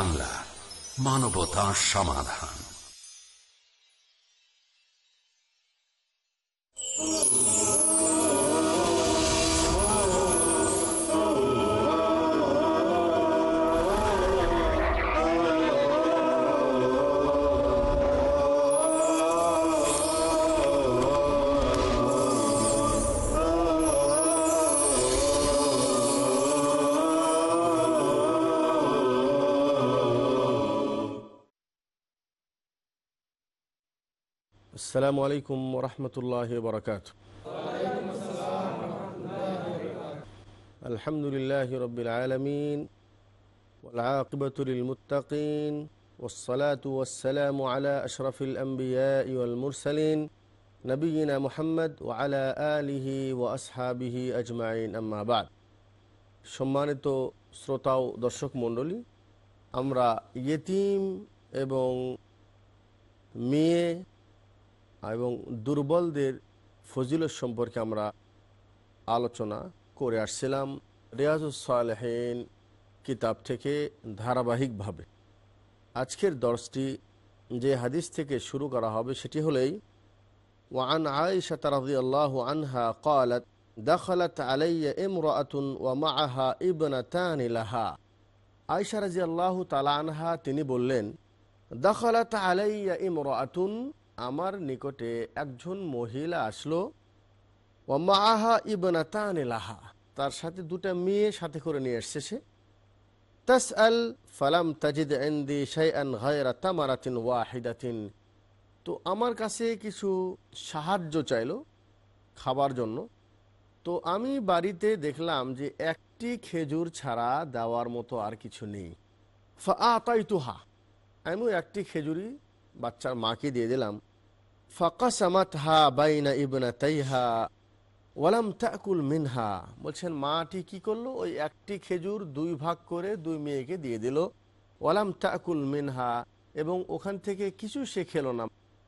বাংলা মানবতা সমাধান। السلام عليكم ورحمة الله وبركاته الحمد لله رب العالمين والعاقبة للمتقين والصلاة والسلام على أشرف الأنبياء والمرسلين نبينا محمد وعلى آله وأصحابه أجمعين أما بعد সম্মানিত শ্রোতা ও দর্শক মণ্ডলী আমরা ইয়েতিম এবং মেয়ে এবং দুর্বলদের ফজিলত সম্পর্কে আমরা আলোচনা করে আসছিলাম রিয়াজুসালেহীন কিতাব থেকে ধারাবাহিকভাবে আজকের দর্শটি যে হাদিস থেকে শুরু করা হবে সেটি হলেই ওয়ান আয়েশা রাজি আল্লাহ আনহা قالت دخلت علي امرأة ومعها ابنتان لها আয়েশা রাজি আল্লাহ তালা আনহা তিনি বললেন দখলত আলাইয়া ইমরাতুন আমার নিকটে একজন মহিলা আসলো মাহা ইবনাতান লাহা। তার সাথে দুটা মেয়ে সাথে করে নিয়ে এসছে। সে তাস আল ফালাম তাজিদ এন্দি শাইআন গায়রা তামারাতিন ওয়াহিদাতিন। তো আমার কাছে কিছু সাহায্য চাইলো খাবার জন্য। তো আমি বাড়িতে দেখলাম যে একটি খেজুর ছাড়া দেওয়ার মতো আর কিছু নেই। ফা আতাইতুহা আমিও একটি খেজুরি বাচ্চার মাকে দিয়ে দিলাম। ফাকাসামাত হা বাইনা ইবনা তাইহা ওয়ালাম তাকুল মিনহা বলছেন, মাটি কি করল? ওই একটি খেজুর দুই ভাগ করে দুই মেয়েকে দিয়ে দিল। ওয়ালাম তাকুল মিনহা, এবং ওখান থেকে কিছু সে খেলো না।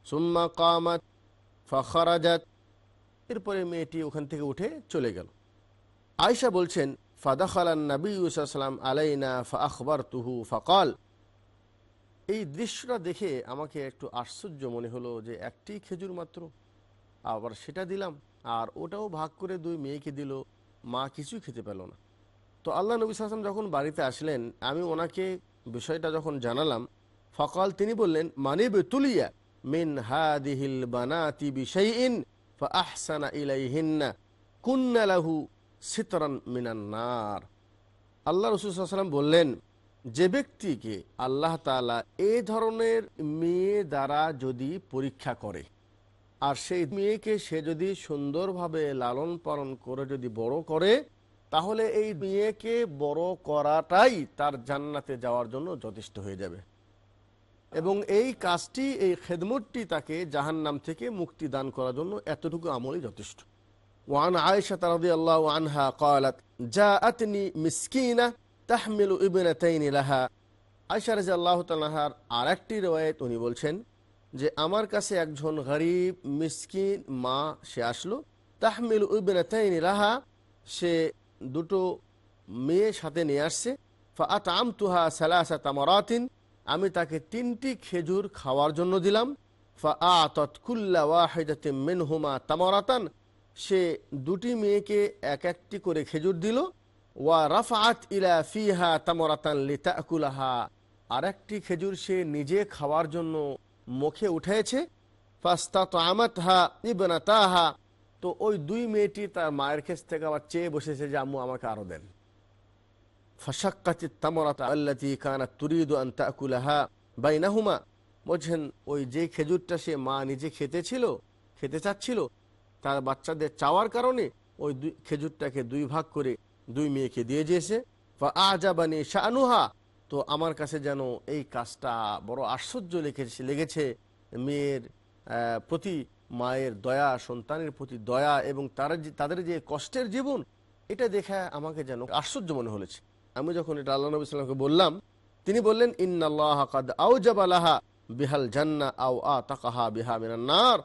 সুম্মা কামাত ফখরাজাত। এরপরে মেয়েটি ওখান থেকে উঠে চলে গেল। আয়সা বলছেন, ফাদাখালান নবী সাল্লাম আলাইনা ফা আখবর তুহু ফকাল এই দৃশ্যটা দেখে আমাকে একটু আশ্চর্য মনে হলো যে একটি খেজুর মাত্র। আবার সেটা দিলাম, আর ওটাও ভাগ করে দুই মেয়েকে দিল, মা কিছুই খেতে পেল না। তো আল্লাহ নবী সালাম যখন বাড়িতে আসলেন, আমি ওনাকে বিষয়টা যখন জানালাম, ফকাল তিনি বললেন মানে বেতুলিয়া মিন হাদিহিল বানাতি বিশাইইন ফাহসানা ইলাইহিন্না কুন্না লাহু সিতরান মিনান নার। আল্লাহ রসুল সাল্লাম বললেন যে ব্যক্তিকে আল্লাহ তালা এ ধরনের মেয়ে দ্বারা যদি পরীক্ষা করে, আর সেই মেয়েকে সে যদি সুন্দরভাবে লালন পালন করে যদি বড় করে, তাহলে এই মেয়েকে বড় করাটাই তার জান্নাতে যাওয়ার জন্য যথেষ্ট হয়ে যাবে। এবং এই কাজটি, এই খেদমতটি তাকে জাহান নাম থেকে মুক্তি দান করার জন্য এতটুকু আমলই যথেষ্ট। ওয়ান আয়েশা তারদি আল্লাহ আনহা কয়ালাত যা আতনি মিসকিনা তাহমিলু ইবিনাতাইনি লাহা। আয়সা রাজি আল্লাহ তালাহার আর একটি রেওয়ায়ত উনি বলছেন যে, আমার কাছে একজন গরিব, মিসকিন মা, সে আসলো। তাহমিলু ইবিনাতাইনি লাহা, সে দুটো মেয়ে সাথে নিয়ে আসছে। ফাত আমতুহা সালাসা তামরাতিন, আমি তাকে তিনটি খেজুর খাওয়ার জন্য দিলাম। ফা আতৎকুল্লা ওয়াহিদাতে মিনহুমা তামরাতান, সে দুটি মেয়েকে এক একটি করে খেজুর দিল। ওয়া রাফাত ইলা ফিহা তামরাতান লিতাকুলাহা। আর একটি খেজুর সে নিজে খাওয়ার জন্য মুখে উঠেছে। ফাস্তাত আমাত হা ইবনা তাহা তো ওই দুই মেয়েটি তার মায়ের কাছ থেকে আবার চেয়ে বসেছে যে, আম্মু, আমাকে আরও দেন। ফাশাক্কাতি তামরাতা আল্লাতি কানাত তুরিদু আন তাকুলাহা বাইনাহুমা। বলছেন, ওই যে খেজুরটা সে মা নিজে খেতে ছিল, খেতে চাচ্ছিল, তার বাচ্চাদের চাওয়ার কারণে ওই দুই খেজুরটাকে দুই ভাগ করে দুই মেয়েকে দিয়ে দিয়েছে। আজাবানি শাহানুহা তো আমার কাছে যেন এই কাজটা বড় আশ্চর্য লেগেছে লেগেছে। মেয়ের প্রতি মায়ের দয়া, সন্তানের প্রতি দয়া এবং তারা যে, তাদের যে কষ্টের জীবন, এটা দেখে আমাকে যেন আশ্চর্য মনে হলেছে। আমি যখন এটা আল্লাহ নবী সাল্লামকে বললাম, তিনি বললেন, ইন্নাল্লাহ কাদ আউজাবালাহা বিহাল জান্না আও আ তাকাহা বিহা মিনান্নার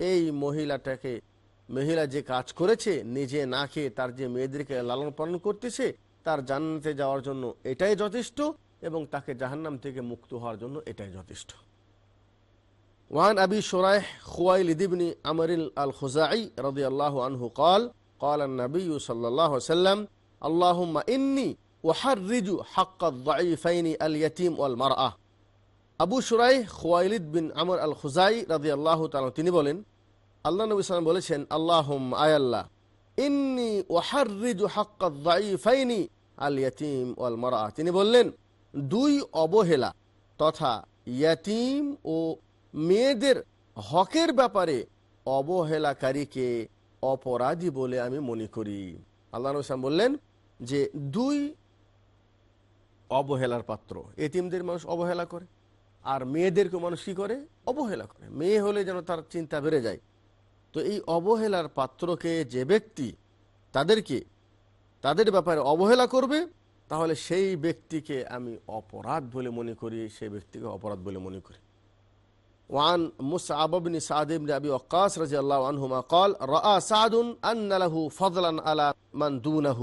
এই মহিলাটাকে মহিলা যে কাজ করেছে নিজে না খেয়ে তার যে মেয়েদেরকে লালন পালন করতেছে তার জান্নাতে যাওয়ার জন্য এটাই যথেষ্ট এবং তাকে জাহান্নাম থেকে মুক্ত হওয়ার জন্য এটাই যথেষ্ট وعن أبي شريح خويلد بن عمر الخزاعي رضي الله عنه قال قال النبي صلى الله عليه وسلم اللهم إني أحرج حق الضعيفين اليتيم والمرأة আবু সুরাই খোয়াইলিদ বিন আমর আল খুজাই রাজি আল্লাহ তিনি বলেন আল্লাহ নবী সালাম বলেছেন আল্লাহ আয়াল্লাহ ইন্নি ওয়াহারিজু হাক্কাইফাইনি আল ইয়াতিম ওয়াল তিনি বললেন, দুই অবহেলা তথা ইয়াতিম ও মেয়েদের হকের ব্যাপারে অবহেলাকারীকে অপরাধী বলে আমি মনে করি। আল্লাহ নবী সালাম বললেন যে, দুই অবহেলার পাত্র, এতিমদের মানুষ অবহেলা করে আর মেয়েদেরকে মানুষ কী করে? অবহেলা করে। মেয়ে হলে যেন তার চিন্তা বেড়ে যায়। তো এই অবহেলার পাত্রকে যে ব্যক্তি তাদেরকে তাদের ব্যাপারে অবহেলা করবে তাহলে সেই ব্যক্তিকে আমি অপরাধ বলে মনে করি সেই ব্যক্তিকে অপরাধ বলে মনে করি وعن مصعب بن سعد بن أبي وقاص رضي الله عنهما قال رأى سعد أن له فضلا على من دونه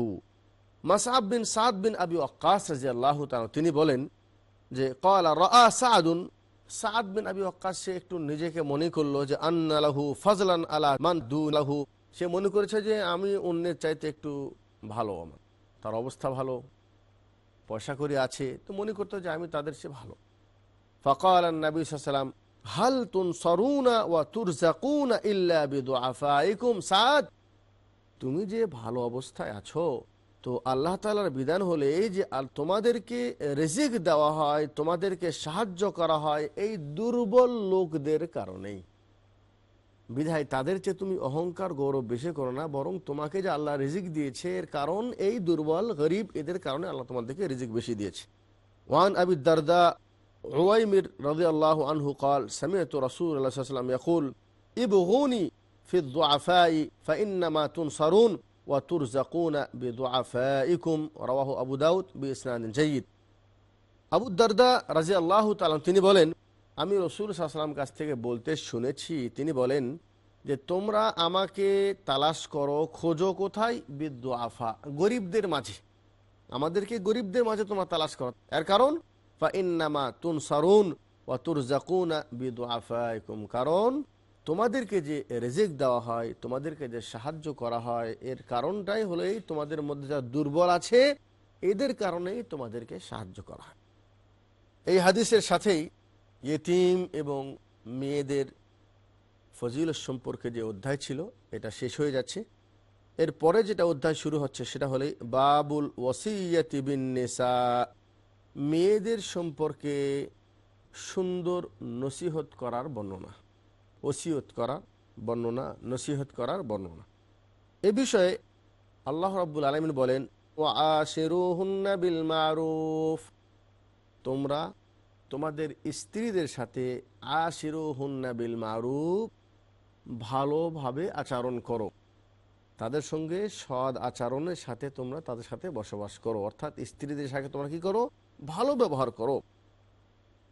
মাসাব বিন সাদ বিন আবি ওয়াক্কাস রাজি আল্লাহ তিনি বলেন যে কলা রা সাদুন সাদ বিন আবি ওয়াক্কাস, সে একটু নিজেকে মনে করল যে, আন্না লাহু ফজলান আলা মান দু লাহু। সে মনে করেছে যে, আমি অন্যের চাইতে একটু ভালো আমার। তার অবস্থা ভালো, পয়সা করে আছে, তো মনে করতো যে, আমি তাদের সে ভালো। ফকাল নবী সাল্লাম হাল তুন সরুনা ওয়া তুরজাকুনা ইল্লা বিদুআফাইকুম। সাদ, তুমি যে ভালো অবস্থায় আছো তো আল্লাহ তালার বিধান হলে এই যে তোমাদেরকে রেজিক দেওয়া হয়, তোমাদেরকে সাহায্য করা হয় এই দুর্বল লোকদের কারণেই। বিধায় তাদের চেয়ে তুমি অহংকার, গৌরব বেশি করো না, বরং তোমাকে যে আল্লাহ রিজিক দিয়েছে এর কারণ এই দুর্বল, গরিব এদের কারণে আল্লাহ তোমাদেরকে রিজিক বেশি দিয়েছে। ওয়ান আবি দারদা ওয়াইমির রাজি আল্লাহ আনহু কাল সামিয়ত রাসুল আল্লাহ সাল্লাম ইয়াকুল, ইবগুনি ফিদ্দুআফাই ফাইন্নামা তুনসারুন। ওয়াতুরজাকুন বিদুআফাইকুম রাহ আবু দাউদ বি ইসনান জঈদ আবুদ্দারদা রাজি তালাম তিনি বলেন, আমি রসুল সাহসালাম কাছ থেকে বলতে শুনেছি। তিনি বলেন যে, তোমরা আমাকে তালাশ করো, খোঁজো কোথায়? বিদ্যুআফা গরিবদের মাঝে। আমাদেরকে গরিবদের মাঝে তোমরা তালাশ করো। এর কারণ ফা ইন্নামা তুন সারুন ওয়া তুরজাকুন বিদুআফাইকুম। কারণ তোমাদেরকে যে রেজেক দেওয়া হয়, তোমাদেরকে যে সাহায্য করা হয়, এর কারণটাই হলো এই তোমাদের মধ্যে যা দুর্বল আছে, এদের কারণেই তোমাদেরকে সাহায্য করা হয়। এই হাদিসের সাথেই ইয়েতিম এবং মেয়েদের ফজিল সম্পর্কে যে অধ্যায় ছিল, এটা শেষ হয়ে যাচ্ছে। এর পরে যেটা অধ্যায় শুরু হচ্ছে, সেটা হলে বাবুল ওসিয়াতিবিনেসা মেয়েদের সম্পর্কে সুন্দর নসিহত করার বর্ণনা। ওসিয়ত করার বর্ণনা, নসিহত করার বর্ণনা। এ বিষয়ে আল্লাহ রাব্বুল আলমিন বলেন ও আশেরুহুন্না বিল মারুফ তোমরা তোমাদের স্ত্রীদের সাথে আশিরুহুন্না বিল মারুফ ভালোভাবে আচরণ করো। তাদের সঙ্গে সৎ আচরণের সাথে তোমরা তাদের সাথে বসবাস করো। অর্থাৎ স্ত্রীদের সাথে তোমরা কি করো? ভালো ব্যবহার করো।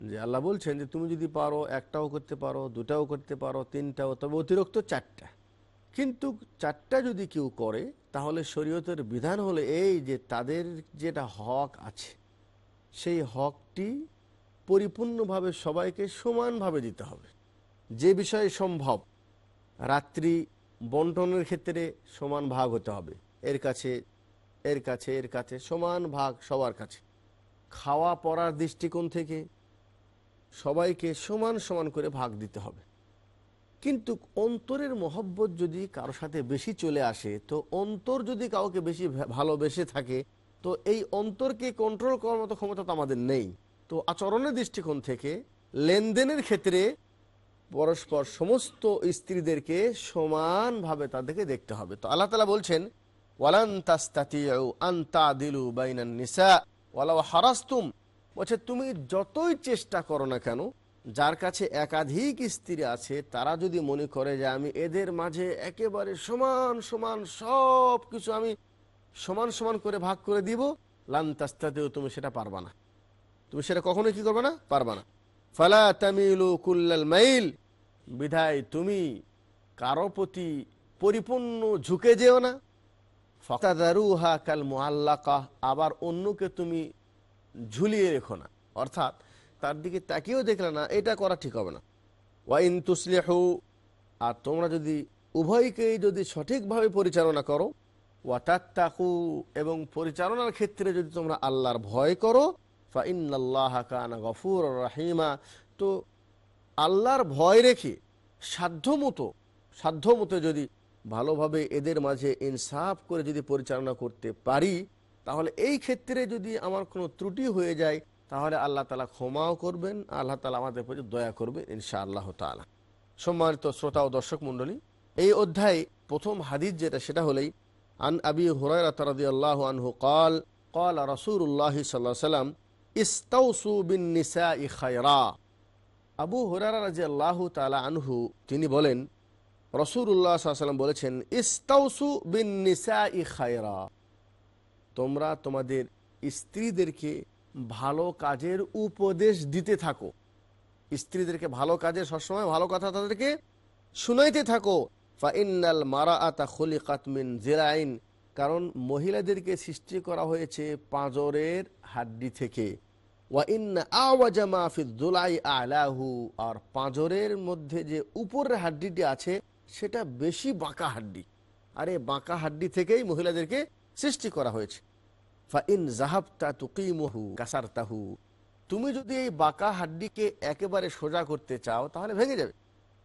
যে আল্লাহ বলছেন যে তুমি যদি পারো, একটাও করতে পারো, দুটাও করতে পারো, তিনটাও, তবে অতিরিক্ত চারটা। কিন্তু চারটা যদি কেউ করে, তাহলে শরীয়তের বিধান হলো এই যে তাদের যেটা হক আছে, সেই হকটি পরিপূর্ণভাবে সবাইকে সমানভাবে দিতে হবে। যে বিষয়ে সম্ভব, রাত্রি বন্টনের ক্ষেত্রে সমান ভাগ হতে হবে। এর কাছে এর কাছে এর কাছে সমান ভাগ সবার কাছে। খাওয়া পড়ার দৃষ্টিকোণ থেকে সবাইকে সমান সমান করে ভাগ দিতে হবে। কিন্তু অন্তরের মহব্বত যদি কারও সাথে বেশি চলে আসে, তো অন্তর যদি কাউকে বেশি ভালোবেসে থাকে, তো এই অন্তরকে কন্ট্রোল করার মতো ক্ষমতা তো আমাদের নেই। তো আচরণের দৃষ্টিকোণ থেকে লেনদেনের ক্ষেত্রে পরস্পর সমস্ত স্ত্রীদেরকে সমানভাবে তাদেরকে দেখতে হবে। তো আল্লাহ তালা বলছেন, ওয়ালান তাস্তাতিউ আন তাদিলু বাইনান নিসা ওয়ালাউ হারাস্তুম বলছে তুমি যতই চেষ্টা করো না কেন, যার কাছে একাধিক স্ত্রী আছে, তারা যদি মনে করে যে আমি এদের মাঝে একেবারে সমান সমান সব কিছু আমি সমান সমান করে ভাগ করে দিব লান্তাস্তাতেও তুমি সেটা পারবা না। তুমি সেটা কখনোই কি করবে না? পারবা না। ফালা তামিলু কুল্লাল মাইল। বিধায় তুমি কারও প্রতি পরিপূর্ণ ঝুঁকে যেও না। ফকাদারুহা কাল মোয়াল্লাকা আবার অন্যকে তুমি ঝুলিয়ে রেখো না। অর্থাৎ তার দিকে তাকিয়েও দেখলে না, এটা করা ঠিক হবে না। ওয়াইন তুসলিহু, আর তোমরা যদি উভয়কেই যদি সঠিকভাবে পরিচালনা করো ওয়াতাত্তাকু এবং পরিচালনার ক্ষেত্রে যদি তোমরা আল্লাহর ভয় করো ফাইনাল্লাহ কানা গফুর রাহিমা, তো আল্লাহর ভয় রেখে সাধ্যমতো সাধ্যমতো যদি ভালোভাবে এদের মাঝে ইনসাফ করে যদি পরিচালনা করতে পারি তাহলে এই ক্ষেত্রে যদি আমার কোনো ত্রুটি হয়ে যায়, তাহলে আল্লাহ তালা ক্ষমাও করবেন, আল্লাহ তালা আমাদের প্রতি দয়া করবে ইনশা আল্লাহ তালা সম্মানিত শ্রোতা ও দর্শক মণ্ডলী, এই অধ্যায়ে প্রথম হাদিস যেটা, সেটা হলেই, আন আবি হরাই আল্লাহ আনহু কল কল রসুল্লাহ সাল্লাহ সাল্লাম, ইস্তাউসু বিন নিসা ই খায়রা। আবু হরারা রাজি আল্লাহ তালা আনহু, তিনি বলেন রসুল্লাহ সাল্লাম বলেছেন, ইস্তাউসু বিন নিসা ই খায়রা। তোমরা তোমাদের স্ত্রীদেরকে ভালো কাজের উপদেশ দিতে থাকো। স্ত্রীদেরকে ভালো কাজের সবসময় ভালো কথা তাদেরকে শুনাইতে থাকো। ফাইনাল মারা আতা খলি কাতমিন জেরাইন কারণ মহিলাদেরকে সৃষ্টি করা হয়েছে পাঁজরের হাড্ডি থেকে। আলাহু, আর পাঁজরের মধ্যে যে উপরের হাড্ডিটি আছে, সেটা বেশি বাঁকা হাড্ডি। আর এই বাঁকা হাড্ডি থেকেই মহিলাদেরকে সৃষ্টি করা হয়েছে। তুকিমহু কাসারতাহু। তুমি যদি এই বাঁকা হাড্ডিকে একেবারে সোজা করতে চাও, তাহলে ভেঙে যাবে।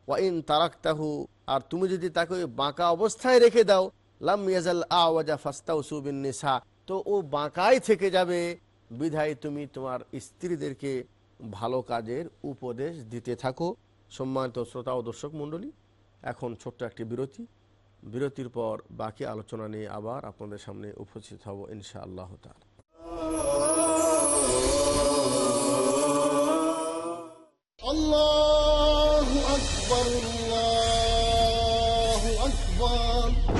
ওয়াইন তারাক্তাহু, আর তুমি যদি তাকে ওই বাঁকা অবস্থায় রেখে দাও, লাম আওয়াজা ফাস্তাউ সুবিন নিসা তো ও বাঁকাই থেকে যাবে। বিধায় তুমি তোমার স্ত্রীদেরকে ভালো কাজের উপদেশ দিতে থাকো। সম্মানিত শ্রোতা ও দর্শক মণ্ডলী, এখন ছোট্ট একটি বিরতি। বিরতির পর বাকি আলোচনা নিয়ে আবার আপনাদের সামনে উপস্থিত হব ইনশা আল্লাহ তালা الله أكبر الله أكبر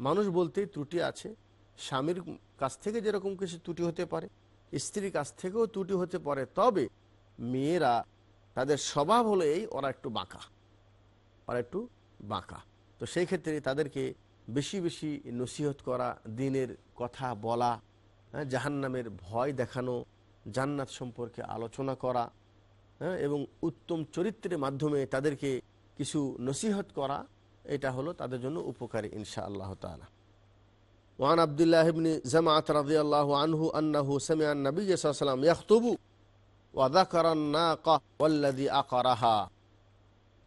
মানুষ বলতেই ত্রুটি আছে। স্বামীর কাছ থেকে যেরকম কিছু ত্রুটি হতে পারে স্ত্রীর কাছ থেকেও ত্রুটি হতে পারে তবে মেয়েরা তাদের স্বভাব হলো এই ওরা একটু বাঁকা। ওরা একটু বাঁকা। তো সেই ক্ষেত্রে তাদেরকে বেশি বেশি নসিহত করা দিনের কথা বলা হ্যাঁ, জাহান্নামের ভয় দেখানো জান্নাত সম্পর্কে আলোচনা করা হ্যাঁ, এবং উত্তম চরিত্রের মাধ্যমে তাদেরকে কিছু নসিহত করা এটা হলো তাদের জন্য উপকারী ইনশা আল্লাহ তালা وعن عبد الله بن زمعة رضي الله عنه أنه سمع النبي صلى الله عليه وسلم يخطب وذكر الناقة والذي أقرها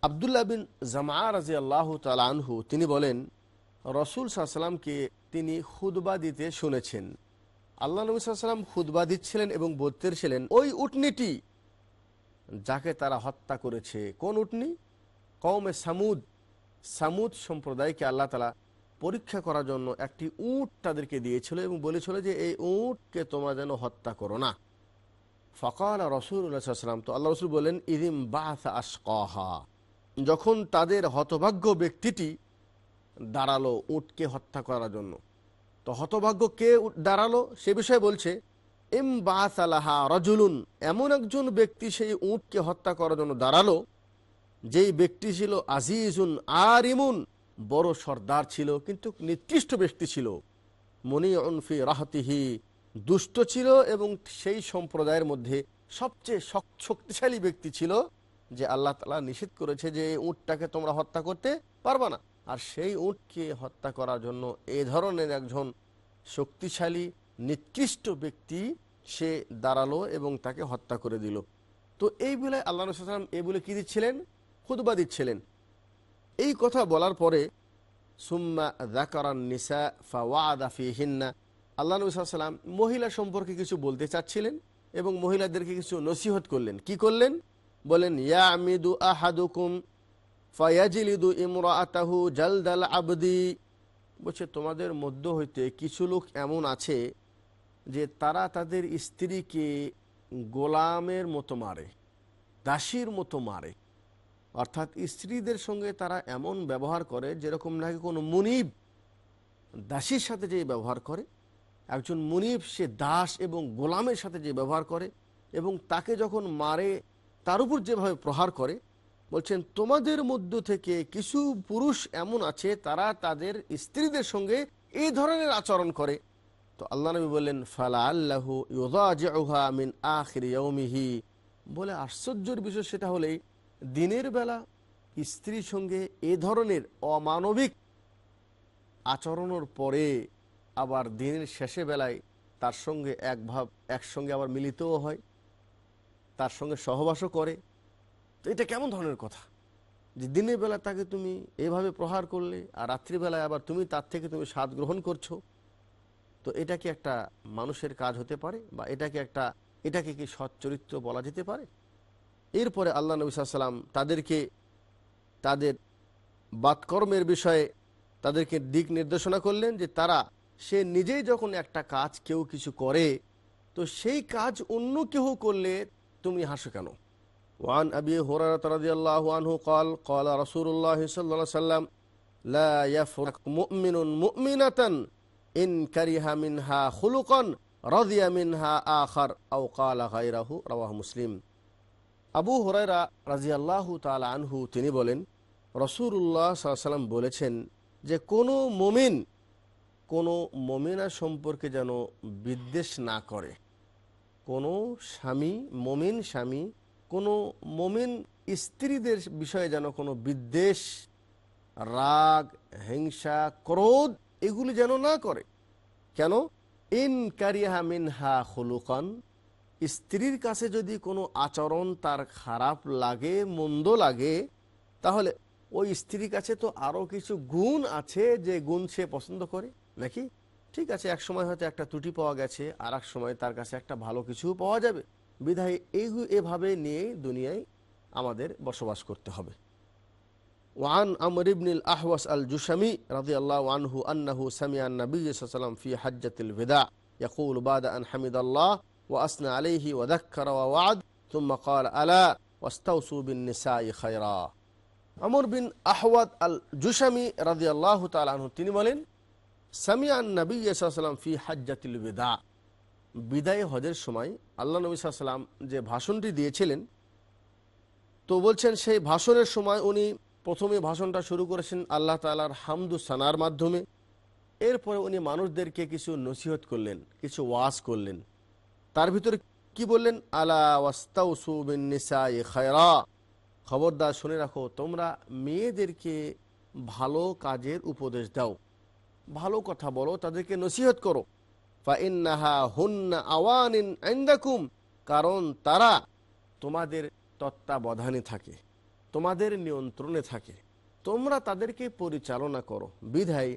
আবদুল্লাহ বিন জামা রাজি আল্লাহ আনহু তিনি বলেন রসুল সাল্লামকে তিনি খুদবা দিতে শুনেছেন আল্লাহ নবী সাল্লাম খুদবা দিচ্ছিলেন এবং বলতেছিলেন ওই উটনিটি যাকে তারা হত্যা করেছে কোন উটনি কৌমে সামুদ সামুদ সম্প্রদায়কে আল্লাহ তালা পরীক্ষা করার জন্য একটি উট তাদেরকে দিয়েছিল এবং বলেছিল যে এই উটকে তোমরা যেন হত্যা করো না। ফকাল রসুল্লাহাম তো আল্লাহ রসুল বলেন ইদিম বাহ আশকহা। যখন তাদের হতভাগ্য ব্যক্তিটি দাঁড়াল উটকে হত্যা করার জন্য, তো হতভাগ্য কে দাঁড়াল? সে বিষয়ে বলছে এম বাহ বাসালাহা রজুলুন। এমন একজন ব্যক্তি সেই উটকে হত্যা করার জন্য দাঁড়াল যেই ব্যক্তি ছিল আজিজুন আর ইমুন বড় সর্দার ছিল, কিন্তু নিকৃষ্ট ব্যক্তি ছিল। মনি অনফি রাহতিহি, দুষ্ট ছিল এবং সেই সম্প্রদায়ের মধ্যে সবচেয়ে শক- শক্তিশালী ব্যক্তি ছিল, যে আল্লাহ তালা নিষেধ করেছে যে এই উটটাকে তোমরা হত্যা করতে পারবা না। আর সেই উটকে হত্যা করার জন্য এ ধরনের একজন শক্তিশালী, নিকৃষ্ট ব্যক্তি সে দাঁড়াল এবং তাকে হত্যা করে দিল। তো এই বলে আল্লাহ রসুলাম এই বলে কি দিচ্ছিলেন? খুদবা দিচ্ছিলেন। এই কথা বলার পরে, সুম্মা জাকারান নিসা ফাওয়াদা ফিহিন্না, আল্লাহ নবী সাল্লাম মহিলা সম্পর্কে কিছু বলতে চাচ্ছিলেন এবং মহিলাদেরকে কিছু নসিহত করলেন। কি করলেন? বলেন ইয়া আমিদু আহাদুকুম ফায়াজিলিদু ইমরাআতাহু জালদাল আবদি। বলছে, তোমাদের মধ্য হইতে কিছু লোক এমন আছে যে তারা তাদের স্ত্রীকে গোলামের মতো মারে, দাসীর মতো মারে। অর্থাৎ স্ত্রীদের সঙ্গে তারা এমন ব্যবহার করে, যেরকম নাকি কোনো মুনিব দাসীর সাথে যে ব্যবহার করে, একজন মুনিব সে দাস এবং গোলামের সাথে যে ব্যবহার করে এবং তাকে যখন মারে, তার উপর যেভাবে প্রহার করে, বলছেন, তোমাদের মধ্য থেকে কিছু পুরুষ এমন আছে, তারা তাদের স্ত্রীদের সঙ্গে এই ধরনের আচরণ করে। তো আল্লাহ নবী বললেন ফালা আল্লাহ মিন আখির বলে আশ্চর্যের বিষয় সেটা হলেই দিনের বেলা স্ত্রীর সঙ্গে এ ধরনের অমানবিক আচরণের পরে আবার দিনের শেষে বেলায় তার সঙ্গে এক ভাব, একসঙ্গে আবার মিলিতও হয়, তার সঙ্গে সহবাসও করে। তো এটা কেমন ধরনের কথা? যে দিনের বেলা তাকে তুমি এভাবে প্রহার করলে আর রাত্রিবেলায় আবার তুমি তার থেকে তুমি স্বাদ গ্রহণ করছ? তো এটা কি একটা মানুষের কাজ হতে পারে বা এটা কি একটা, এটাকে কি সৎ চরিত্র বলা যেতে পারে? এরপরে আল্লাহ নবী সাল্লাম তাদেরকে তাদের বাতকর্মের বিষয়ে তাদেরকে দিক নির্দেশনা করলেন যে তারা সে নিজেই যখন একটা কাজ কেউ কিছু করে তো সেই কাজ অন্য কেউ করলে তুমি হাসো কেন ওয়ান আবি হুরায়রা রাদিয়াল্লাহু আনহু قال قال رسول الله صلى الله عليه وسلم لا يفرق مؤمن مؤمنة إن كره منها خلقا رضي منها آخر أو قال غيره رواه مسلم আবু হরাইরা রাজিয়াল্লাহু তাআলা আনহু, তিনি বলেন রসুল্লাহ সাল্লাম বলেছেন যে, কোনো মমিন, কোনো মমিনা সম্পর্কে যেন বিদ্বেষ না করে। কোনো স্বামী মমিন, স্বামী, কোনো মমিন স্ত্রীদের বিষয়ে যেন কোনো বিদ্বেষ, রাগ, হিংসা, ক্রোধ এগুলি যেন না করে। কেন? ইন কারিহা মিনহা হলুকান স্ত্রীর কাছে যদি কোনো আচরণ তার খারাপ লাগে মন্দ লাগে তাহলে ওই স্ত্রীর কাছে তো আরও কিছু গুণ আছে যে গুণ সে পছন্দ করে নাকি ঠিক আছে এক সময় হয়তো একটা ত্রুটি পাওয়া গেছে আর এক সময় তার কাছে একটা ভালো কিছু পাওয়া যাবে বিধায় এই এভাবে নিয়ে দুনিয়ায় আমাদের বসবাস করতে হবে وعن عمرو بن الأحوص الجشمي رضي الله عنه أنه سمع النبي صلى الله عليه وسلم في حجة الوداع يقول بعد أن حمد الله ওয়াসনা আলিহি ওয়াদাক্ষর ওয়াদ তুম্মা কল আলা ওয়াস্তাউসু বিন নিসাই খয়রা। আমর বিন আহওয়াদ আল জুসামি রাজি আল্লাহ তালু তিনি বলেন সামিয়ান নবী সাল্লাম ফি হাজ্জাতিল বেদা। বিদায় হজের সময় আল্লাহ নবী সাল্লাম যে ভাষণটি দিয়েছিলেন, তো বলছেন সেই ভাষণের সময় উনি প্রথমে ভাষণটা শুরু করেছেন আল্লাহ তালার হামদু সানার মাধ্যমে। এরপরে উনি মানুষদেরকে কিছু নসিহত করলেন, কিছু ওয়াজ করলেন। তার ভিতরে কি বললেন? আলা ওয়াস্তাউসুবিনিসাই খবরদার শুনে রাখো, তোমরা মেয়েদেরকে ভালো কাজের উপদেশ দাও। ভালো কথা বলো, তাদেরকে নসিহত করো। আওয়ানিন কারণ তারা তোমাদের তত্ত্বাবধানে থাকে, তোমাদের নিয়ন্ত্রণে থাকে। তোমরা তাদেরকে পরিচালনা করো। বিধায়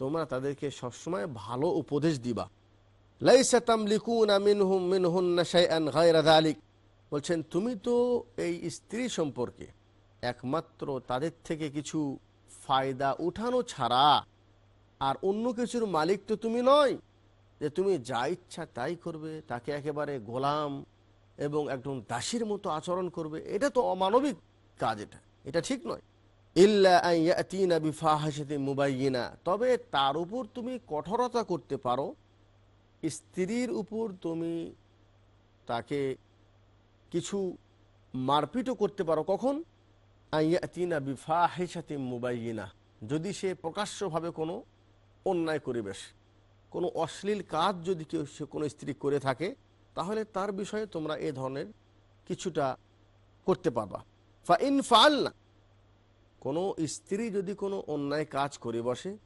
তোমরা তাদেরকে সবসময় ভালো উপদেশ দিবা। বলছেন, তুমি তো এই স্ত্রী সম্পর্কে একমাত্র তাদের থেকে কিছু ফায়দা উঠানো ছাড়া আর অন্য কিছুর মালিক তো তুমি নয়। যে তুমি যা ইচ্ছা তাই করবে, তাকে একেবারে গোলাম এবং একদম দাসীর মতো আচরণ করবে, এটা তো অমানবিক কাজ এটা। এটা ঠিক নয়। ইল্লা বিফাহিশাতিন মুবাইয়িনা তবে তার উপর তুমি কঠোরতা করতে পারো স্ত্রীর উপর তুমি তাকে কিছু মারপিটও করতে পারো। কখন? আইয়াতিনা বিফাহিশাতিন মুবাইয়িনা যদি সে প্রকাশ্যভাবে কোনো অন্যায় পরিবেশ কোনো অশ্লীল কাজ যদি কেউ, সে কোনো স্ত্রী করে থাকে, তাহলে তার বিষয়ে তোমরা এ ধরনের কিছুটা করতে পারবা। ফা ইন ফাল না কোনো স্ত্রী যদি কোনো অন্যায় কাজ করে বসে,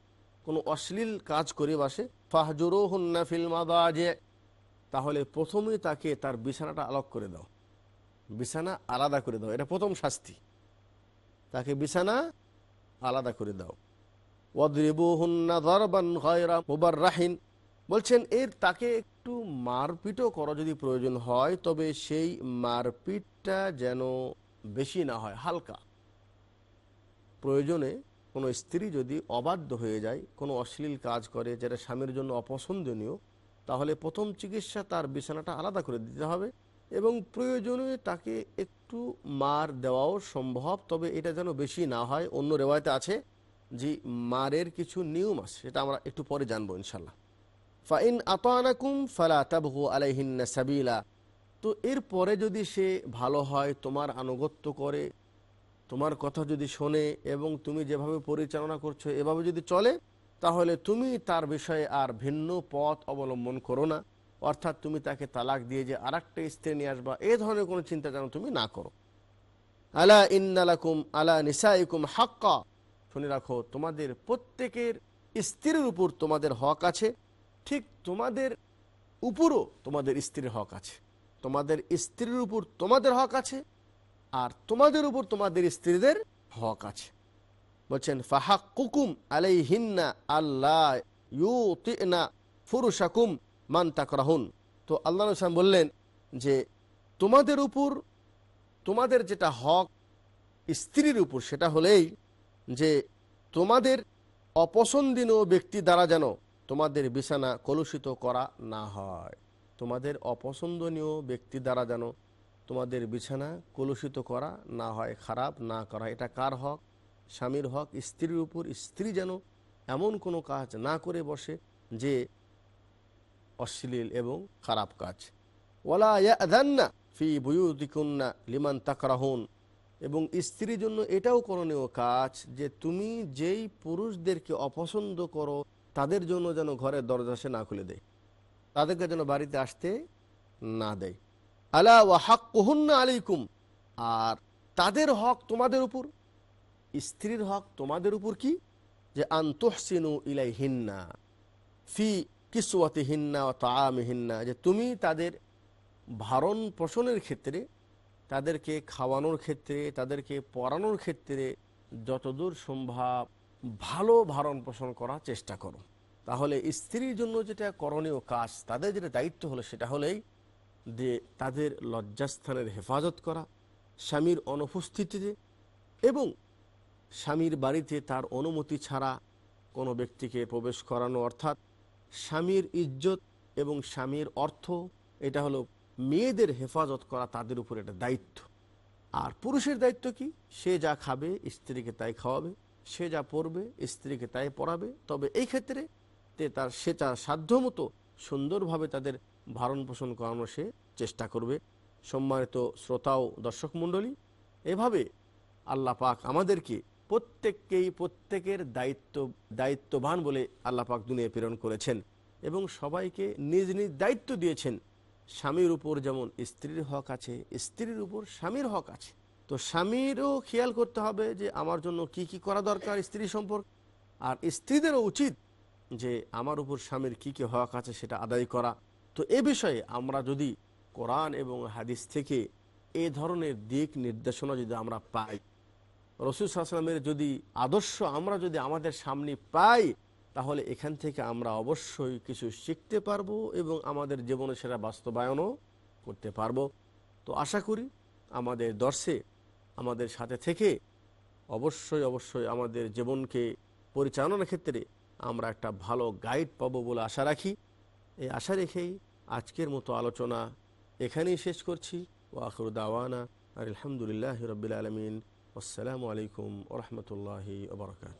কোনো অশ্লীল কাজ করে বসে ফাহজুরো হন্না তাহলে প্রথমেই তাকে তার বিছানাটা আলোক করে দাও। বিছানা আলাদা করে দাও। এটা প্রথম শাস্তি। তাকে বিছানা আলাদা করে দাও। দারবান মুবাররাহিন। বলছেন, এর তাকে একটু মারপিটও করা যদি প্রয়োজন হয়, তবে সেই মারপিটটা যেন বেশি না হয়, হালকা। প্রয়োজনে কোনো স্ত্রী যদি অবাধ্য হয়ে যায়, কোনো অশ্লীল কাজ করে, যেটা স্বামীর জন্য অপছন্দনীয়, তাহলে প্রথম চিকিৎসা তার বিছানাটা আলাদা করে দিতে হবে এবং প্রয়োজনে তাকে একটু মার দেওয়াও সম্ভব, তবে এটা যেন বেশি না হয়। অন্য রেওয়ায়তে আছে যে মারের কিছু নিয়ম আছে, সেটা আমরা একটু পরে জানব ইনশাল্লাহ ফাইন আতানাকুম ফালা তাবহু আলাইহিন্না সাবিলা। তো এরপরে যদি সে ভালো হয়, তোমার আনুগত্য করে তোমার কথা যদি শোনে এবং তুমি যেভাবে পরিচালনা করছ, এভাবে যদি চলে, তাহলে তুমি তার বিষয়ে আর ভিন্ন পথ অবলম্বন করো না। অর্থাৎ তুমি তাকে তালাক দিয়ে যে আর একটা স্ত্রী নিয়ে আসবা, এ ধরনের কোনো চিন্তা যেন তুমি না করো। আলা ইন্নালাকুম আলা নিসাইকুম হাক্কা। শুনে রাখো, তোমাদের প্রত্যেকের স্ত্রীর উপর তোমাদের হক আছে, ঠিক তোমাদের উপরও তোমাদের স্ত্রীর হক আছে। তোমাদের স্ত্রীর উপর তোমাদের হক আছে আর তোমাদের উপর তোমাদের স্ত্রীদের হক আছে। বলছেন ফাহাক কুকুম আলাই হিন্না আল্লাহ ইউতিনা ফুরুষাকুম মান তাকরাহুন। তো আল্লাহ সালাম বললেন যে, তোমাদের উপর, তোমাদের যেটা হক স্ত্রীর উপর, সেটা হলেই যে তোমাদের অপছন্দনীয় ব্যক্তি দ্বারা যেন তোমাদের বিছানা কলুষিত করা না হয়। তোমাদের অপছন্দনীয় ব্যক্তি দ্বারা যেন তোমাদের বিছানা কলুষিত করা, না হয় খারাপ, না করা। এটা কার হক? স্বামীর হক। স্ত্রীর উপর স্ত্রী যেন এমন কোনো কাজ না করে বসে যে অশ্লীল এবং খারাপ কাজ। ওলা ইয়াদান্না ফি বুয়ুদিকুন্না লিমান তাকরাহুন। এবং স্ত্রীর জন্য এটাও করণীয় কাজ যে তুমি যেই পুরুষদেরকে অপছন্দ করো, তাদের জন্য যেন ঘরের দরজা সে না খুলে দেয়। তাদেরকে যেন বাড়িতে আসতে না দেয়। আলা হক কুহুন্না আলাইকুম। আর তাদের হক তোমাদের উপর, স্ত্রীর হক তোমাদের উপর কি? যে আন্তঃসিনু ইলাই হিন্না ফি কিসওয়াতি হিন্না ও তামি হিন্না যে তুমি তাদের ভারণ পোষণের ক্ষেত্রে, তাদেরকে খাওয়ানোর ক্ষেত্রে, তাদেরকে পড়ানোর ক্ষেত্রে যতদূর সম্ভব ভালো ভারণ পোষণ করার চেষ্টা করো। তাহলে স্ত্রীর জন্য যেটা করণীয় কাজ, তাদের যেটা দায়িত্ব হলো সেটা হলেই যে তাদের লজ্জাস্থানের হেফাজত করা, স্বামীর অনুপস্থিতিতে এবং স্বামীর বাড়িতে তার অনুমতি ছাড়া কোনো ব্যক্তিকে প্রবেশ করানো, অর্থাৎ স্বামীর ইজ্জত এবং স্বামীর অর্থ, এটা হলো মেয়েদের হেফাজত করা তাদের উপর একটা দায়িত্ব। আর পুরুষের দায়িত্ব কি? সে যা খাবে স্ত্রীকে তাই খাওয়াবে, সে যা পড়বে স্ত্রীকে তাই পড়াবে তবে এই ক্ষেত্রে তে তার, সে তার সাধ্যমতো সুন্দরভাবে তাদের ভারণ পোষণ করানোর সে চেষ্টা করবে। সম্মানিত শ্রোতা ও দর্শক মণ্ডলী, এভাবে আল্লাহ পাক আমাদেরকে প্রত্যেককেই প্রত্যেকের দায়িত্ব, দায়িত্ববান বলে আল্লাহ পাক দুনিয়া প্রেরণ করেছেন এবং সবাইকে নিজ নিজ দায়িত্ব দিয়েছেন। স্বামীর উপর যেমন স্ত্রীর হক আছে, স্ত্রীর উপর স্বামীর হক আছে। তো স্বামীরও খেয়াল করতে হবে যে আমার জন্য কি কি করা দরকার স্ত্রী সম্পর্ক। আর স্ত্রীদেরও উচিত যে আমার উপর স্বামীর কী কী হক আছে সেটা আদায় করা। তো এ বিষয়ে আমরা যদি কোরআন এবং হাদিস থেকে এ ধরনের দিক নির্দেশনা যদি আমরা পাই, রসুল সাল্লামের যদি আদর্শ আমরা যদি আমাদের সামনে পাই, তাহলে এখান থেকে আমরা অবশ্যই কিছু শিখতে পারব এবং আমাদের জীবনে সেটা বাস্তবায়নও করতে পারব। তো আশা করি আমাদের দর্শে, আমাদের সাথে থেকে অবশ্যই অবশ্যই আমাদের জীবনকে পরিচালনার ক্ষেত্রে আমরা একটা ভালো গাইড পাবো বলে আশা রাখি। এই আশা রেখেই আজকের মতো আলোচনা এখানেই শেষ করছি। ও আখর দাওয়ানা আর আলহামদুলিল্লাহ রবিল আলমিন। আসসালামু আলাইকুম ওরহমতুল্লাহি ওবরকাত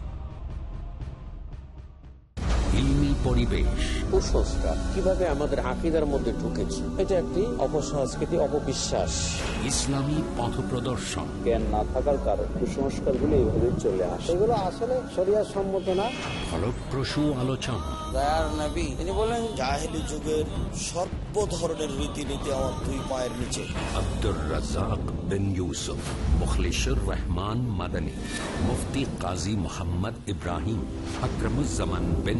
in পরিবেশ। কুসংস্কার কীভাবে আমাদের আকিদার মধ্যে ঢুকেছে এটা একটি অপসংস্কৃতি অপবিশ্বাস। ইসলামী পথ প্রদর্শন। জ্ঞান না থাকার কারণে কুসংস্কারগুলো এইভাবে চলে আসে। এগুলো আসলে শরিয়ার সম্মত না। ফলপ্রসূ আলোচনা। দয়ার নবী তিনি বলেন জাহেলি যুগের সর্ব ধরনের রীতিনীতি আমার দুই পায়ের নিচে। আব্দুর রাজাক বিন ইউসুফ মুখলিশুর রহমান মাদানী মুফতি কাজী মোহাম্মদ ইব্রাহিম আকরমুজ্জামান বিন